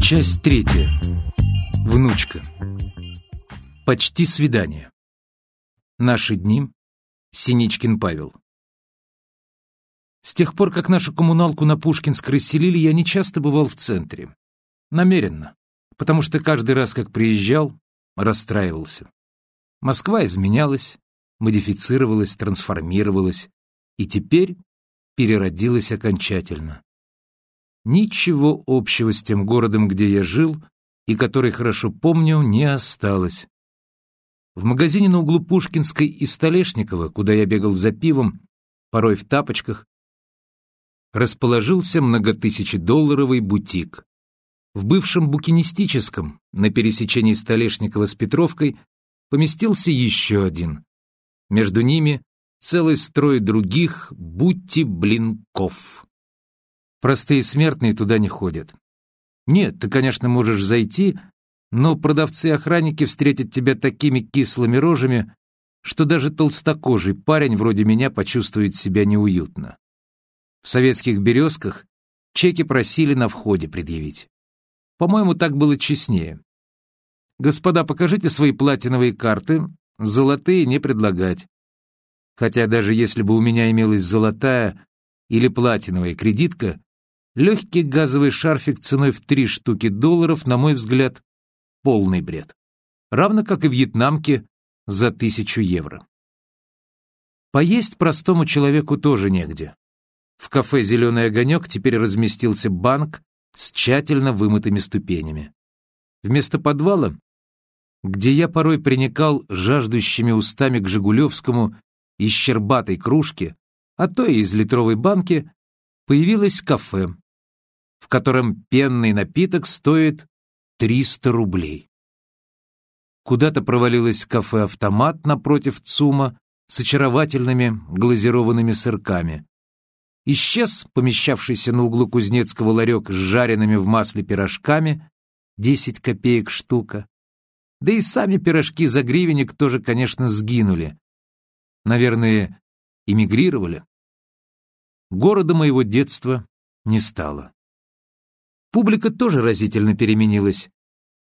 Часть третья. Внучка. Почти свидание. Наши дни. Синичкин Павел. С тех пор, как нашу коммуналку на Пушкинск расселили, я не часто бывал в центре. Намеренно. Потому что каждый раз, как приезжал, расстраивался. Москва изменялась, модифицировалась, трансформировалась и теперь переродилась окончательно. Ничего общего с тем городом, где я жил и который хорошо помню, не осталось. В магазине на углу Пушкинской и Столешникова, куда я бегал за пивом, порой в тапочках, расположился многотысячедолларовый бутик. В бывшем букинистическом, на пересечении Столешникова с Петровкой, поместился еще один. Между ними целый строй других «Будьте-блинков». Простые смертные туда не ходят. Нет, ты, конечно, можешь зайти, но продавцы-охранники встретят тебя такими кислыми рожами, что даже толстокожий парень вроде меня почувствует себя неуютно. В советских «Березках» чеки просили на входе предъявить. По-моему, так было честнее. Господа, покажите свои платиновые карты, золотые не предлагать. Хотя даже если бы у меня имелась золотая или платиновая кредитка, Легкий газовый шарфик ценой в три штуки долларов, на мой взгляд, полный бред. Равно как и вьетнамки за тысячу евро. Поесть простому человеку тоже негде. В кафе «Зеленый огонек» теперь разместился банк с тщательно вымытыми ступенями. Вместо подвала, где я порой приникал жаждущими устами к Жигулевскому из щербатой кружки, а то и из литровой банки, появилось кафе, в котором пенный напиток стоит 300 рублей. Куда-то провалилось кафе-автомат напротив ЦУМа с очаровательными глазированными сырками. Исчез помещавшийся на углу Кузнецкого ларек с жареными в масле пирожками, 10 копеек штука. Да и сами пирожки за гривенник тоже, конечно, сгинули. Наверное, эмигрировали. Города моего детства не стало. Публика тоже разительно переменилась.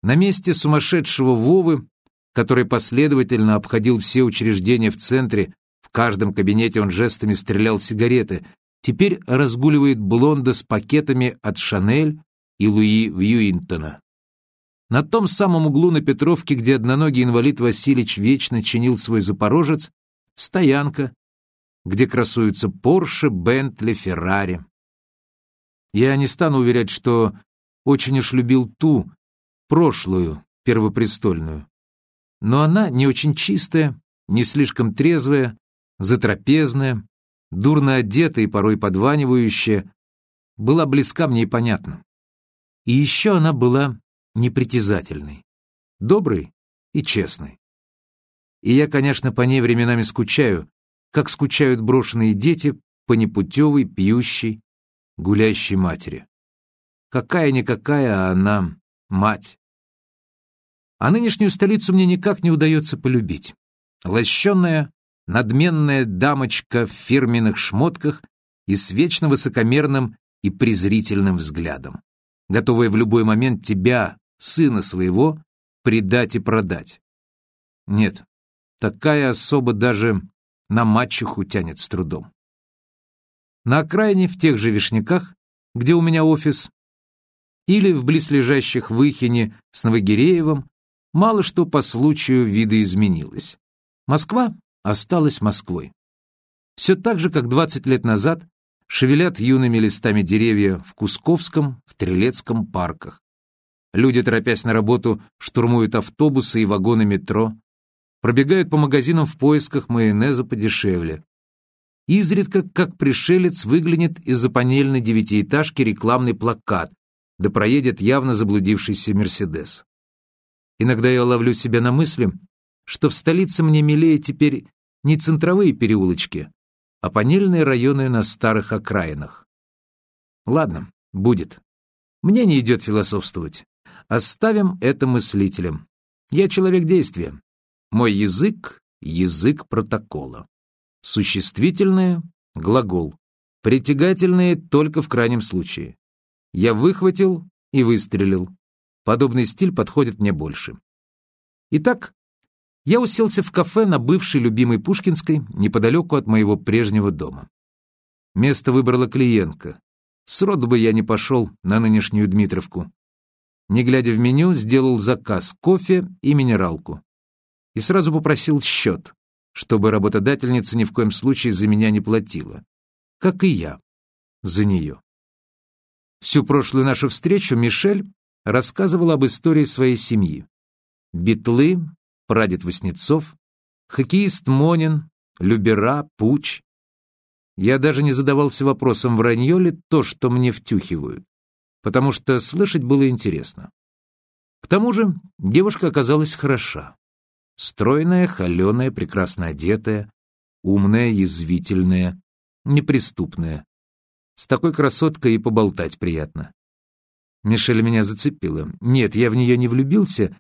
На месте сумасшедшего Вовы, который последовательно обходил все учреждения в центре, в каждом кабинете он жестами стрелял сигареты, теперь разгуливает блонда с пакетами от Шанель и Луи Вьюинтона. На том самом углу на Петровке, где одноногий инвалид Васильевич вечно чинил свой запорожец, стоянка, где красуются Порше, Бентли, Феррари. Я не стану уверять, что очень уж любил ту, прошлую, первопрестольную. Но она не очень чистая, не слишком трезвая, затрапезная, дурно одетая и порой подванивающая, была близка мне и понятна. И еще она была непритязательной, доброй и честной. И я, конечно, по ней временами скучаю, как скучают брошенные дети по непутевой, пьющей, гулящей матери. Какая-никакая, она мать. А нынешнюю столицу мне никак не удается полюбить. Лощенная, надменная дамочка в фирменных шмотках и с вечно высокомерным и презрительным взглядом, готовая в любой момент тебя, сына своего, предать и продать. Нет, такая особа даже на мачеху тянет с трудом. На окраине, в тех же Вишняках, где у меня офис, или в близлежащих Выхине с Новогиреевым, мало что по случаю видоизменилось. Москва осталась Москвой. Все так же, как 20 лет назад, шевелят юными листами деревья в Кусковском, в Трилецком парках. Люди, торопясь на работу, штурмуют автобусы и вагоны метро, пробегают по магазинам в поисках майонеза подешевле. Изредка, как пришелец, выглянет из-за панельной девятиэтажки рекламный плакат, да проедет явно заблудившийся «Мерседес». Иногда я ловлю себя на мысли, что в столице мне милее теперь не центровые переулочки, а панельные районы на старых окраинах. Ладно, будет. Мне не идет философствовать. Оставим это мыслителям. Я человек действия. Мой язык — язык протокола. Существительное Глагол. Притягательные только в крайнем случае. Я выхватил и выстрелил. Подобный стиль подходит мне больше. Итак, я уселся в кафе на бывшей любимой Пушкинской, неподалеку от моего прежнего дома. Место выбрала клиентка. Сроду бы я не пошел на нынешнюю Дмитровку. Не глядя в меню, сделал заказ кофе и минералку. И сразу попросил счет, чтобы работодательница ни в коем случае за меня не платила. Как и я за нее. Всю прошлую нашу встречу Мишель рассказывала об истории своей семьи. Битлы, прадед Васнецов, хоккеист Монин, Любера, Пуч. Я даже не задавался вопросом, вранье ли то, что мне втюхивают потому что слышать было интересно. К тому же девушка оказалась хороша. Стройная, холеная, прекрасно одетая, умная, язвительная, неприступная. С такой красоткой и поболтать приятно. Мишель меня зацепила. Нет, я в нее не влюбился,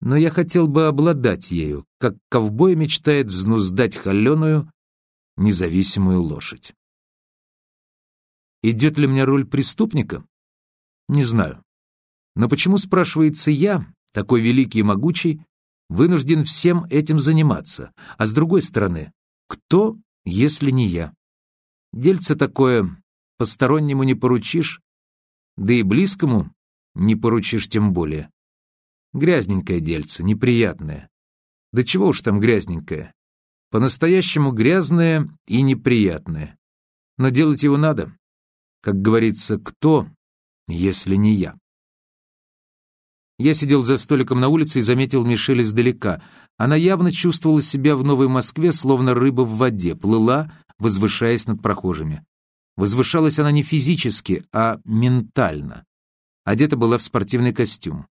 но я хотел бы обладать ею, как ковбой мечтает взнуздать холеную, независимую лошадь. Идет ли мне роль преступника? Не знаю. Но почему, спрашивается, я, такой великий и могучий, вынужден всем этим заниматься? А с другой стороны, кто, если не я? Дельце такое постороннему не поручишь, да и близкому не поручишь тем более. Грязненькое дельце, неприятное. Да чего уж там грязненькое. По-настоящему грязное и неприятное. Но делать его надо. Как говорится, кто, если не я. Я сидел за столиком на улице и заметил Мишель издалека. Она явно чувствовала себя в Новой Москве, словно рыба в воде, плыла, возвышаясь над прохожими. Возвышалась она не физически, а ментально. Одета была в спортивный костюм.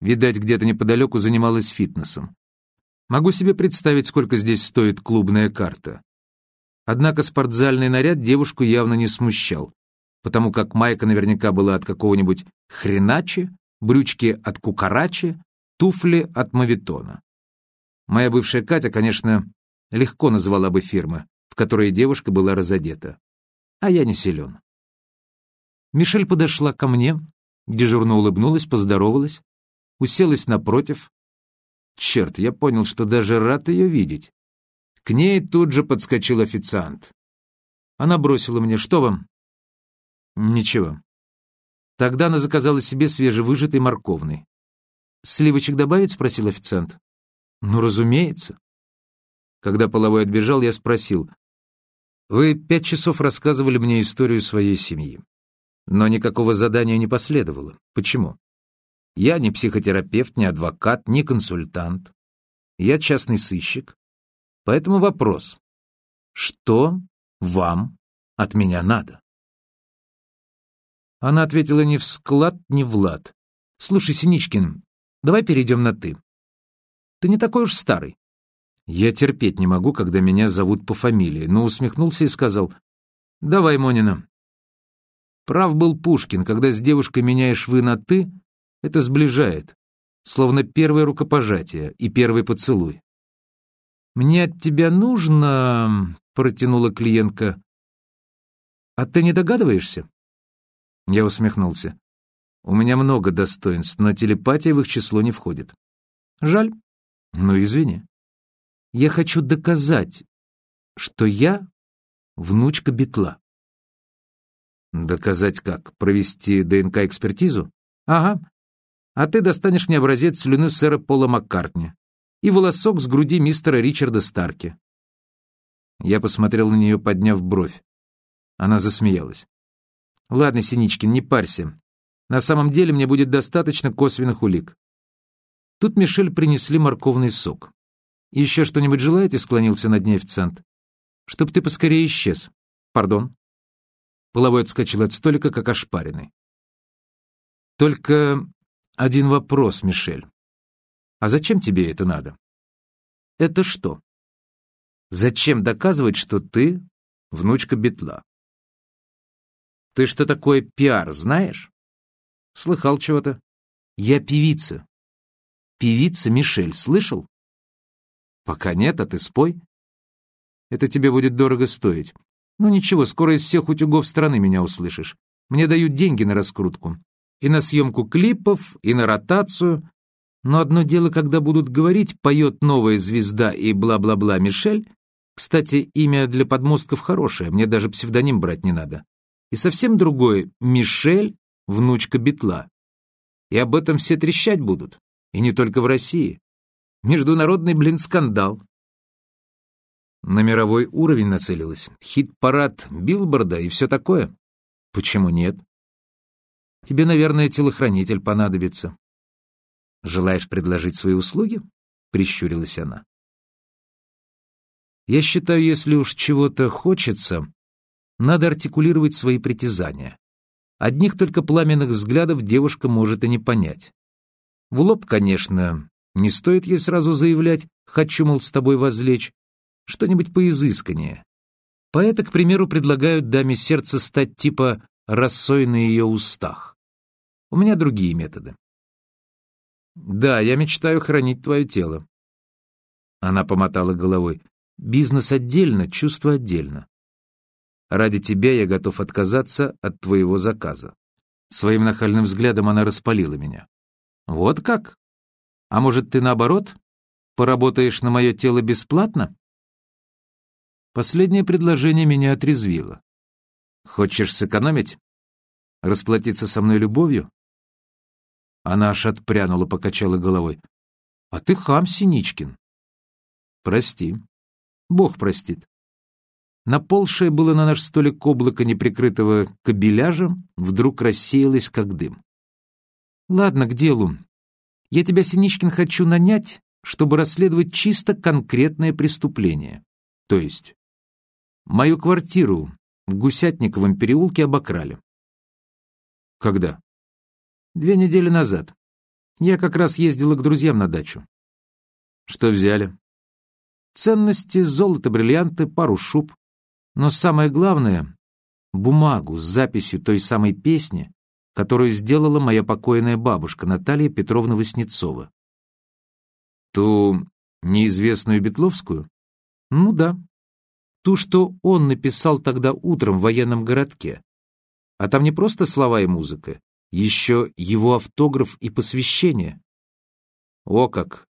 Видать, где-то неподалеку занималась фитнесом. Могу себе представить, сколько здесь стоит клубная карта. Однако спортзальный наряд девушку явно не смущал потому как майка наверняка была от какого-нибудь хреначи, брючки от кукарачи, туфли от мавитона. Моя бывшая Катя, конечно, легко называла бы фирмы, в которые девушка была разодета. А я не силен. Мишель подошла ко мне, дежурно улыбнулась, поздоровалась, уселась напротив. Черт, я понял, что даже рад ее видеть. К ней тут же подскочил официант. Она бросила мне, что вам? Ничего. Тогда она заказала себе свежевыжатый морковный. «Сливочек добавить?» — спросил официант. «Ну, разумеется». Когда половой отбежал, я спросил. «Вы пять часов рассказывали мне историю своей семьи, но никакого задания не последовало. Почему? Я не психотерапевт, не адвокат, не консультант. Я частный сыщик. Поэтому вопрос. Что вам от меня надо?» Она ответила ни в склад, ни в лад. «Слушай, Синичкин, давай перейдем на «ты». Ты не такой уж старый». Я терпеть не могу, когда меня зовут по фамилии, но усмехнулся и сказал, «Давай, Монина». Прав был Пушкин, когда с девушкой меняешь «вы» на «ты», это сближает, словно первое рукопожатие и первый поцелуй. «Мне от тебя нужно...» — протянула клиентка. «А ты не догадываешься?» Я усмехнулся. У меня много достоинств, но телепатия в их число не входит. Жаль. Ну, извини. Я хочу доказать, что я внучка Бетла. Доказать как? Провести ДНК-экспертизу? Ага. А ты достанешь мне образец слюны сэра Пола Маккартни и волосок с груди мистера Ричарда Старки. Я посмотрел на нее, подняв бровь. Она засмеялась. Ладно, Синичкин, не парься. На самом деле мне будет достаточно косвенных улик. Тут Мишель принесли морковный сок. «Еще что-нибудь желаете?» — склонился над ней официант. «Чтоб ты поскорее исчез. Пардон». Половой отскочил от столика, как ошпаренный. «Только один вопрос, Мишель. А зачем тебе это надо?» «Это что?» «Зачем доказывать, что ты внучка Бетла?» Ты что такое пиар, знаешь? Слыхал чего-то. Я певица. Певица Мишель, слышал? Пока нет, а ты спой. Это тебе будет дорого стоить. Ну ничего, скоро из всех утюгов страны меня услышишь. Мне дают деньги на раскрутку. И на съемку клипов, и на ротацию. Но одно дело, когда будут говорить «поет новая звезда» и бла-бла-бла Мишель. Кстати, имя для подмостков хорошее, мне даже псевдоним брать не надо. И совсем другое — Мишель, внучка Бетла. И об этом все трещать будут. И не только в России. Международный, блин, скандал. На мировой уровень нацелилась. Хит-парад Билборда и все такое. Почему нет? Тебе, наверное, телохранитель понадобится. Желаешь предложить свои услуги? Прищурилась она. Я считаю, если уж чего-то хочется, надо артикулировать свои притязания. Одних только пламенных взглядов девушка может и не понять. В лоб, конечно, не стоит ей сразу заявлять «хочу, мол, с тобой возлечь», что-нибудь поизысканнее. Поэты, к примеру, предлагают даме сердца стать типа «рассой на ее устах». У меня другие методы. Да, я мечтаю хранить твое тело. Она помотала головой. Бизнес отдельно, чувство отдельно. Ради тебя я готов отказаться от твоего заказа. Своим нахальным взглядом она распалила меня. Вот как? А может, ты наоборот? Поработаешь на мое тело бесплатно? Последнее предложение меня отрезвило. Хочешь сэкономить? Расплатиться со мной любовью? Она аж отпрянула, покачала головой. А ты хам, Синичкин. Прости. Бог простит. Наползшее было на наш столик облако неприкрытого кабеляжа, вдруг рассеялось, как дым. «Ладно, к делу. Я тебя, Синичкин, хочу нанять, чтобы расследовать чисто конкретное преступление. То есть, мою квартиру в Гусятниковом переулке обокрали». «Когда?» «Две недели назад. Я как раз ездила к друзьям на дачу». «Что взяли?» «Ценности, золото, бриллианты, пару шуб, но самое главное — бумагу с записью той самой песни, которую сделала моя покойная бабушка Наталья Петровна Васнецова. Ту неизвестную Бетловскую? Ну да. Ту, что он написал тогда утром в военном городке. А там не просто слова и музыка, еще его автограф и посвящение. О как!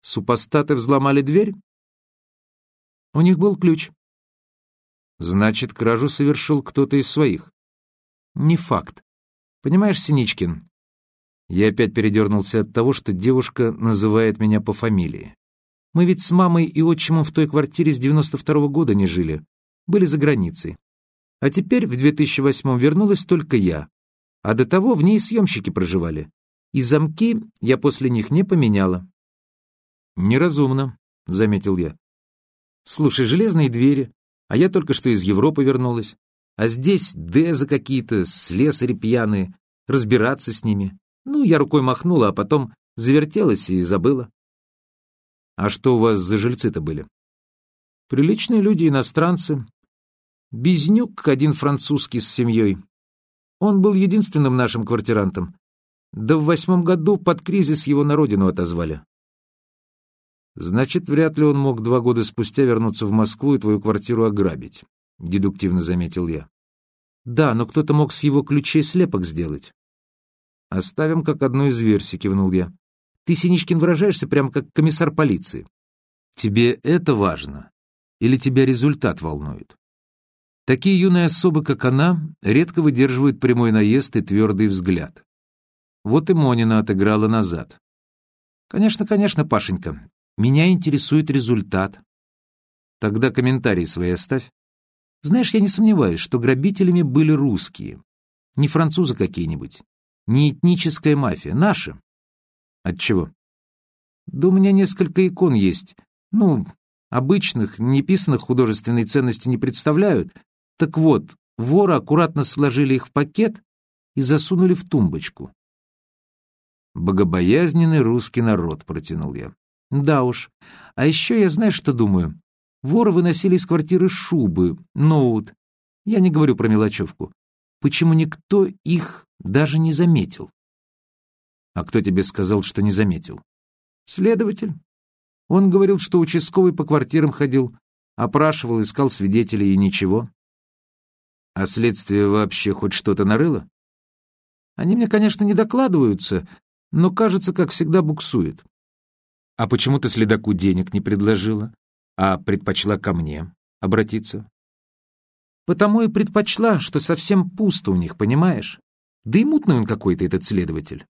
Супостаты взломали дверь? У них был ключ. Значит, кражу совершил кто-то из своих. Не факт. Понимаешь, Синичкин, я опять передернулся от того, что девушка называет меня по фамилии. Мы ведь с мамой и отчимом в той квартире с 92-го года не жили. Были за границей. А теперь, в 2008-м, вернулась только я. А до того в ней съемщики проживали. И замки я после них не поменяла. «Неразумно», — заметил я. «Слушай, железные двери, а я только что из Европы вернулась. А здесь дезы какие-то, слесари пьяные, разбираться с ними. Ну, я рукой махнула, а потом завертелась и забыла. А что у вас за жильцы-то были? Приличные люди, иностранцы. Безнюк, один французский с семьей. Он был единственным нашим квартирантом. Да в восьмом году под кризис его на родину отозвали. Значит, вряд ли он мог два года спустя вернуться в Москву и твою квартиру ограбить, дедуктивно заметил я. Да, но кто-то мог с его ключей слепок сделать. Оставим как одну из версий, кивнул я. Ты, Синичкин, выражаешься прямо как комиссар полиции. Тебе это важно? Или тебя результат волнует? Такие юные особы, как она, редко выдерживают прямой наезд и твердый взгляд. Вот и Монина отыграла назад. Конечно, конечно, Пашенька, меня интересует результат. Тогда комментарии свои оставь. Знаешь, я не сомневаюсь, что грабителями были русские. Не французы какие-нибудь. Не этническая мафия. Наши. Отчего? Да у меня несколько икон есть. Ну, обычных, не писанных художественной ценности не представляют. Так вот, воры аккуратно сложили их в пакет и засунули в тумбочку. «Богобоязненный русский народ», — протянул я. Да уж. А еще я знаешь, что думаю? Воры выносили из квартиры шубы, ноут. Я не говорю про мелочевку. Почему никто их даже не заметил? А кто тебе сказал, что не заметил? Следователь. Он говорил, что участковый по квартирам ходил, опрашивал, искал свидетелей и ничего. А следствие вообще хоть что-то нарыло? Они мне, конечно, не докладываются, но, кажется, как всегда буксует. А почему ты следаку денег не предложила, а предпочла ко мне обратиться? Потому и предпочла, что совсем пусто у них, понимаешь? Да и мутный он какой-то, этот следователь.